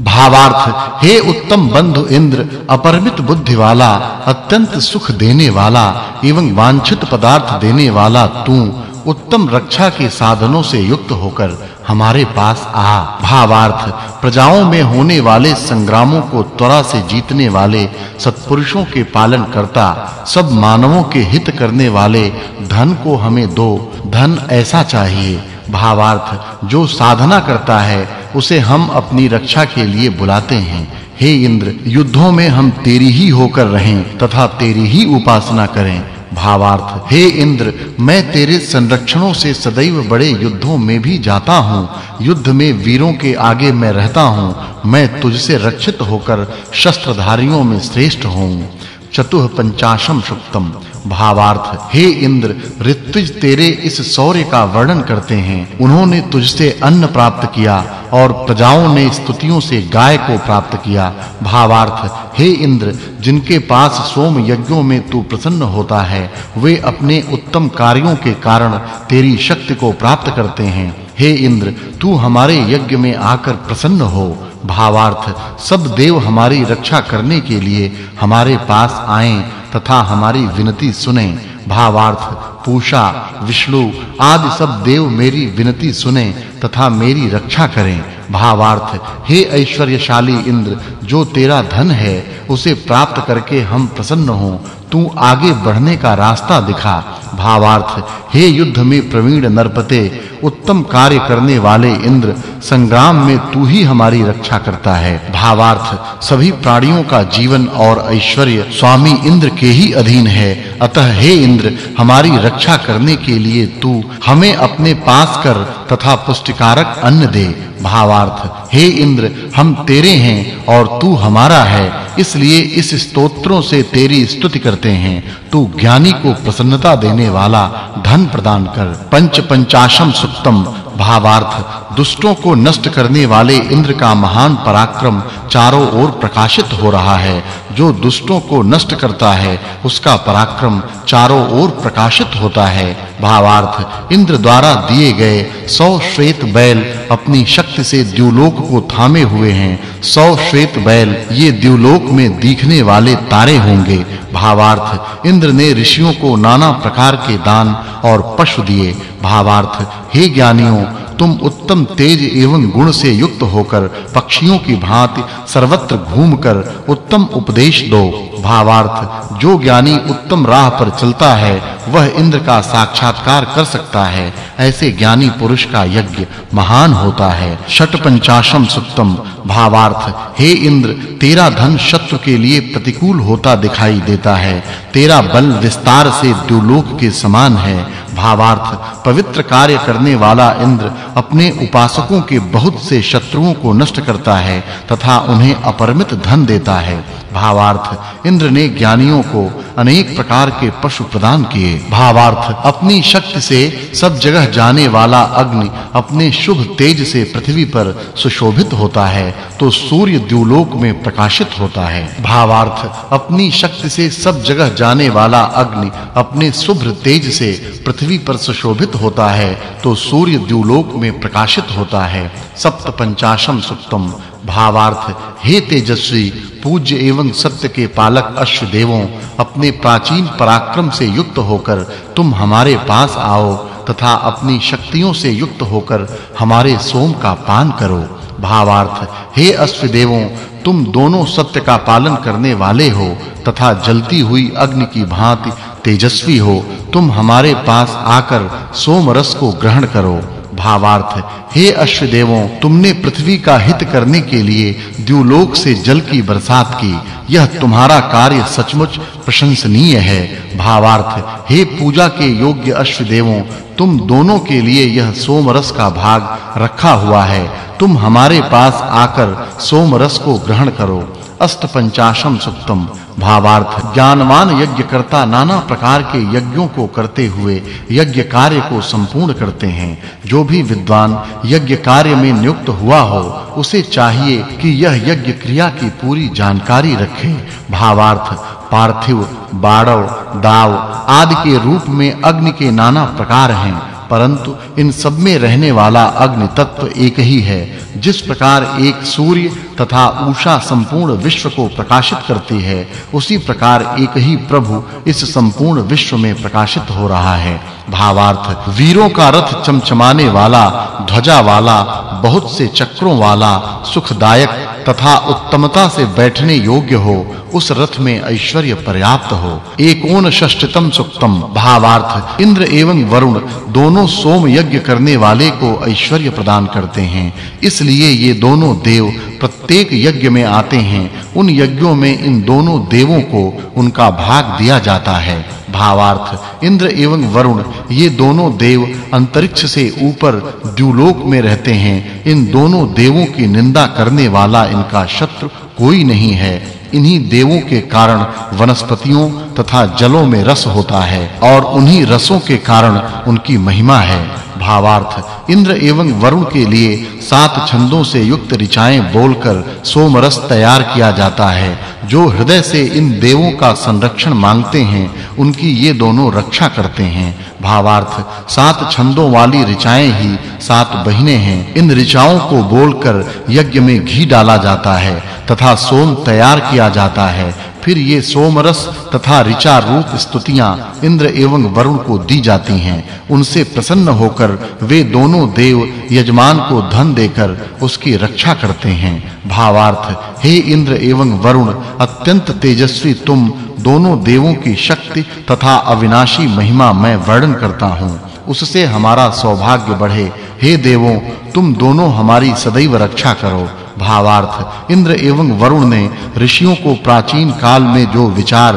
भावार्थ, हे उत्तम बंधु इंद्र, अपरमित बुद्धि वाला अत्यंत सुख देने वाला एवं वांछित पदार्थ देने वाला तू, उत्तम रक्षा के साधनों से युक्त होकर हमारे पास आ। भावार्थ, प्रजाओं में होने वाले संग्रामों को त्वरा से जीतने वाले, सत्पुरुषों के पालन करता, सब मानवों के हित करने वाले, धन को हमें दो, धन ऐसा चाहिए। भावार्थ, जो साधना करता है उसे हम अपनी रक्षा के लिए बुलाते हैं। हे इंद्र, युद्धों में हम तेरी ही होकर रहें तथा तेरी ही उपासना करें। भावार्थ, हे इंद्र, मैं तेरे संरक्षणों से सदैव बड़े युद्धों में भी जाता हूँ। युद्ध में वीरों के आगे मैं रहता हूँ। मैं तुझसे रक्षित होकर शस्त्रधारियों में श्रेष्ठ हूँ। चतुः पंचाशम सुक्तम। भावार्थ, हे इंद्र, ऋत्विज तेरे इस शौर्य का वर्णन करते हैं। उन्होंने तुझसे अन्न प्राप्त किया। और प्रजाओं ने स्तुतियों से गाय को प्राप्त किया। भावार्थ, हे इंद्र, जिनके पास सोम यज्ञों में तू प्रसन्न होता है, वे अपने उत्तम कार्यों के कारण तेरी शक्ति को प्राप्त करते हैं। हे इंद्र, तू हमारे यज्ञ में आकर प्रसन्न हो। भावार्थ, सब देव हमारी रक्षा करने के लिए हमारे पास आएँ तथा हमारी विनती सुने। भावार्थ, पूषा, विष्णु आदि सब देव मेरी विनती सुने तथा मेरी रक्षा करें। भावार्थ, हे ऐश्वर्यशाली इंद्र, जो तेरा धन है, उसे प्राप्त करके हम प्रसन्न हों। तू आगे बढ़ने का रास्ता दिखा। भावार्थ, हे युद्ध में प्रवीण नरपते, उत्तम कार्य करने वाले इंद्र, संग्राम में तू ही हमारी रक्षा करता है। भावार्थ, सभी प्राणियों का जीवन और ऐश्वर्य स्वामी इंद्र के ही अधीन है। अतः हे इंद्र, हमारी रक्षा करने के लिए तू हमें अपने पास कर तथा पुष्टिकारक अन्न दे। भावार्थ, हे इंद्र, हम तेरे हैं और तू हमारा है। इसलिए इस स्तोत्रों से तेरी स्तुति करते हैं। तू ज्ञानी को प्रसन्नता देने वाला धन प्रदान कर। पंच पंचाशम सुक्तम भावार्थ। दुष्टों को नष्ट करने वाले इंद्र का महान पराक्रम चारों ओर प्रकाशित हो रहा है। जो दुष्टों को नष्ट करता है, उसका पराक्रम चारों ओर प्रकाशित होता है। भावार्थ इंद्र द्वारा दिए गए 100 श्वेत बैल अपनी शक्ति से द्युलोक को थामे हुए हैं। 100 श्वेत बैल ये द्युलोक में दिखने वाले तारे होंगे। भावार्थ, इंद्र ने ऋषियों को नाना प्रकार के दान और पशु दिए। भावार्थ, हे ज्ञानियों, तुम उत्तम तेज एवं गुण से युक्त होकर पक्षियों की भांति सर्वत्र घूमकर उत्तम उपदेश दो। भावार्थ, जो ज्ञानी उत्तम राह पर चलता है वह इंद्र का साक्षात्कार कर सकता है। ऐसे ज्ञानी पुरुष का यज्ञ महान होता है। षट पंचाशम सुक्तम भावार्थ, हे इंद्र, तेरा धन शत्रु के लिए प्रतिकूल होता दिखाई देता है। तेरा बल विस्तार से द्युलोक के समान है। भावार्थ, पवित्र कार्य करने वाला इंद्र अपने उपासकों के बहुत से शत्रुओं को नष्ट करता है तथा उन्हें अपरिमित धन देता है। भावार्थ। इंद्र ने ज्ञानियों को अनेक प्रकार के पशु प्रदान किए। भावार्थ, अपनी शक्ति से सब जगह जाने वाला अग्नि अपने शुभ तेज से पृथ्वी पर सुशोभित होता है तो सूर्य द्युलोक में प्रकाशित होता है। भावार्थ, अपनी शक्ति से सब जगह जाने वाला अग्नि अपने शुभ्र तेज से पृथ्वी पर सुशोभित होता है तो सूर्य द्युलोक में प्रकाशित होता है। सप्त पंचाशम सुक्तम भावार्थ, हे तेजस्वी, पूज्य एवं सत्य के पालक अश्व देवों अपने प्राचीन पराक्रम से युक्त होकर तुम हमारे पास आओ, तथा अपनी शक्तियों से युक्त होकर हमारे सोम का पान करो। भावार्थ, हे अश्व देवों तुम दोनों सत्य का पालन करने वाले हो, तथा जलती हुई अग्नि की भांति तेजस्वी हो, तुम हमारे पास आकर सोम रस को ग्रहण करो। भावार्थ हे। अश्वदेवों, तुमने पृथ्वी का हित करने के लिए द्युलोक से जल की बरसात की। यह तुम्हारा कार्य सचमुच प्रशंसनीय है। भावार्थ, हे पूजा के योग्य अश्वदेवों, तुम दोनों के लिए यह सोम रस का भाग रखा हुआ है। तुम हमारे पास आकर सोम रस को ग्रहण करो। अष्टपंचाशम सुक्तम। भावार्थ, ज्ञानवान यज्ञकर्ता नाना प्रकार के यज्ञों को करते हुए यज्ञ कार्य को संपूर्ण करते हैं। जो भी विद्वान यज्ञ कार्य में नियुक्त हुआ हो, उसे चाहिए कि यह यज्ञ क्रिया की पूरी जानकारी रखे। भावार्थ, पार्थिव, बाड़व, दाव आदि के रूप में अग्नि के नाना प्रकार हैं। परंतु इन सब में रहने वाला अग्नि तत्व एक ही है, जिस प्रकार एक सूर्य तथा उषा संपूर्ण विश्व को प्रकाशित करती है, उसी प्रकार एक ही प्रभु इस संपूर्ण विश्व में प्रकाशित हो रहा है। भावार्थ, वीरों का रथ चमचमाने वाला, ध्वजा वाला बहुत से चक्रों वाला, सुखदायक तथा उत्तमता से बैठने योग्य हो, उस रथ में ऐश्वर्य पर्याप्त हो। एकोन षष्ठतम सुक्तम भावार्थ, इंद्र एवं वरुण दोनों सोम यज्ञ करने वाले को ऐश्वर्य प्रदान करते हैं। इसलिए ये दोनों देव प्रत्येक यज्ञ में आते हैं। उन यज्ञों में इन दोनों देवों को उनका भाग दिया जाता है। भावार्थ, इंद्र एवं वरुण, ये दोनों देव अंतरिक्ष से ऊपर द्युलोक में रहते हैं। इन दोनों देवों की निंदा करने वाला इनका शत्रु कोई नहीं है। इन्हीं देवों के कारण वनस्पतियों तथा जलों में रस होता है और उन्हीं रसों के कारण उनकी महिमा है। भावार्थ, इंद्र एवं वरुण के लिए सात छंदों से युक्त ऋचाएँ बोलकर सोमरस तैयार किया जाता है। जो हृदय से इन देवों का संरक्षण मांगते हैं उनकी ये दोनों रक्षा करते हैं। भावार्थ, सात छंदों वाली ऋचाएँ ही सात बहिनें हैं। इन ऋचाओं को बोलकर यज्ञ में घी डाला जाता है तथा सोम तैयार किया जाता है। फिर ये सोमरस तथा ऋचा रूप स्तुतियाँ इंद्र एवं वरुण को दी जाती हैं। उनसे प्रसन्न होकर वे दोनों देव यजमान को धन देकर उसकी रक्षा करते हैं। भावार्थ, हे इंद्र एवं वरुण, अत्यंत तेजस्वी तुम, दोनों देवों की शक्ति तथा अविनाशी महिमा मैं वर्णन करता हूँ। उससे हमारा सौभाग्य बढ़े। हे देवों, तुम दोनों हमारी सदैव रक्षा करो। भावार्थ, इंद्र एवं वरुण ने ऋषियों को प्राचीन काल में जो विचार,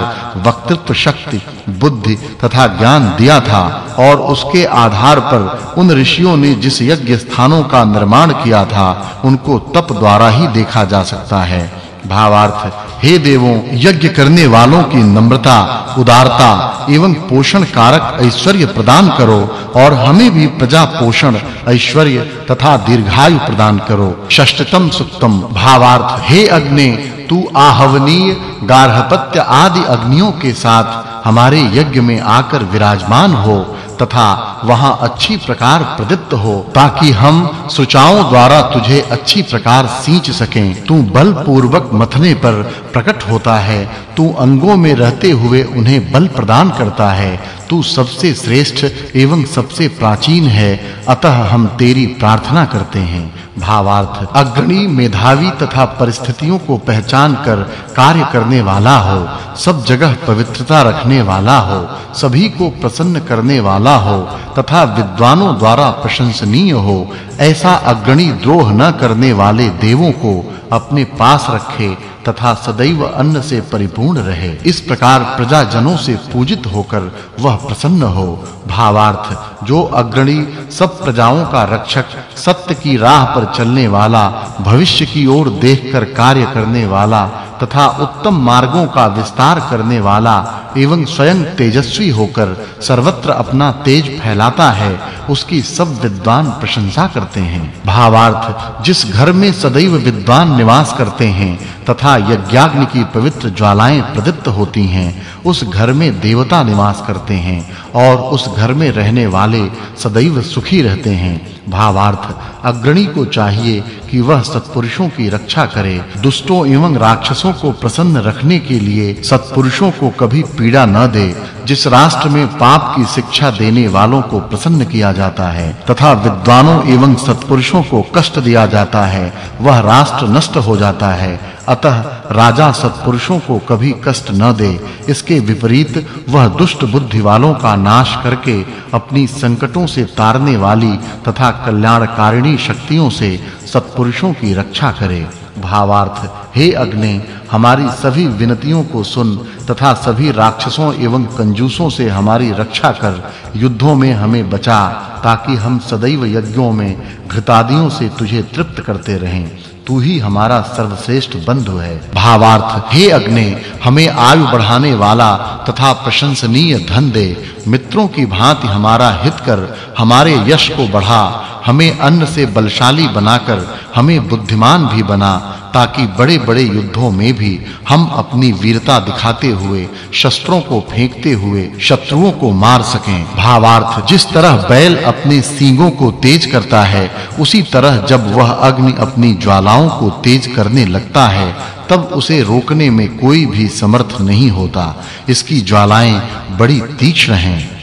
वक्तृत्व शक्ति, बुद्धि तथा ज्ञान दिया था और उसके आधार पर उन ऋषियों ने जिस यज्ञ स्थानों का निर्माण किया था, उनको तप द्वारा ही देखा जा सकता है। भावार्थ। हे देवों, यज्ञ करने वालों की नम्रता, उदारता एवं पोषण कारक ऐश्वर्य प्रदान करो और हमें भी प्रजा पोषण, ऐश्वर्य तथा दीर्घायु प्रदान करो। षष्ठतम सुक्तम, भावार्थ, हे अग्नि, तू आहवनीय, गार्हपत्य आदि अग्नियों के साथ हमारे यज्ञ में आकर विराजमान हो। तथा वहाँ अच्छी प्रकार प्रदीप्त हो, ताकि हम सुचाओं द्वारा तुझे अच्छी प्रकार सींच सकें। तू बल पूर्वक मथने पर प्रकट होता है। तू अंगों में रहते हुए उन्हें बल प्रदान करता है। तू सबसे श्रेष्ठ एवं सबसे प्राचीन है, अतः हम तेरी प्रार्थना करते हैं। भावार्थ, अग्रणी मेधावी तथा परिस्थितियों को पहचान कर कार्य करने वाला हो, सब जगह पवित्रता रखने वाला हो, सभी को प्रसन्न करने वाला हो, तथा विद्वानों द्वारा प्रशंसनीय हो ऐसा अग्रणी द्रोह न करने वाले देवों को अपने पास रखे तथा सदैव अन्न से परिपूर्ण रहे। इस प्रकार प्रजा जनों से पूजित होकर वह प्रसन्न हो। भावार्थ, जो अग्रणी सब प्रजाओं का रक्षक, सत्य की राह पर चलने वाला, भविष्य की ओर देखकर कार्य करने वाला तथा उत्तम मार्गों का विस्तार करने वाला, एवं स्वयं तेजस्वी होकर सर्वत्र अपना तेज फैलाता है उसकी सब विद्वान प्रशंसा करते हैं। भावार्थ, जिस घर में सदैव विद्वान निवास करते हैं, तथा यज्ञाग्नि की पवित्र ज्वालाएँ प्रदीप्त होती हैं, उस घर में देवता निवास करते हैं, और उस घर में रहने वाले सदैव सुखी रहते हैं। भावार्थ, अग्रणी को चाहिए कि वह सत्पुरुषों की रक्षा करे। दुष्टों एवं राक्षसों को प्रसन्न रखने के लिए सत्पुरुषों को कभी पीड़ा न दे, जिस राष्ट्र में पाप की शिक्षा देने वालों को प्रसन्न किया जाता है, तथा विद्वानों एवं सत्पुरुषों को कष्ट दिया जाता है, वह राष्ट्र नष्ट हो जाता है अतः राजा सत्पुरुषों को कभी कष्ट न दे, इसके विपरीत वह दुष्ट बुद्धि वालों का नाश करके अपनी संकटों से तारने वाली तथा कल्याणकारिणी शक्तियों से सत्पुरुषों की रक्षा करे। भावार्थ, हे अग्नि, हमारी सभी विनतियों को सुन तथा सभी राक्षसों एवं कंजूसों से हमारी रक्षा कर, युद्धों में हमें बचा, ताकि हम सदैव यज्ञों में घृतादियों से तुझे तृप्त करते रहें। तू ही हमारा सर्वश्रेष्ठ बंधु है। भावार्थ, हे अग्नि, हमें आयु बढ़ाने वाला तथा प्रशंसनीय धन दे। मित्रों की भांति हमारा हित कर, हमारे यश को बढ़ा हमें अन्न से बलशाली बनाकर हमें बुद्धिमान भी बना, ताकि बड़े-बड़े युद्धों में भी हम अपनी वीरता दिखाते हुए, शस्त्रों को फेंकते हुए, शत्रुओं को मार सकें। भावार्थ जिस तरह बैल अपने सींगों को तेज करता है, उसी तरह जब वह अग्नि अपनी ज्वालाओं को तेज करने लगता है, तब उसे रोकने में कोई भी समर्थ नहीं होता। इसकी ज्वालाएँ बड़ी तीक्ष्ण हैं।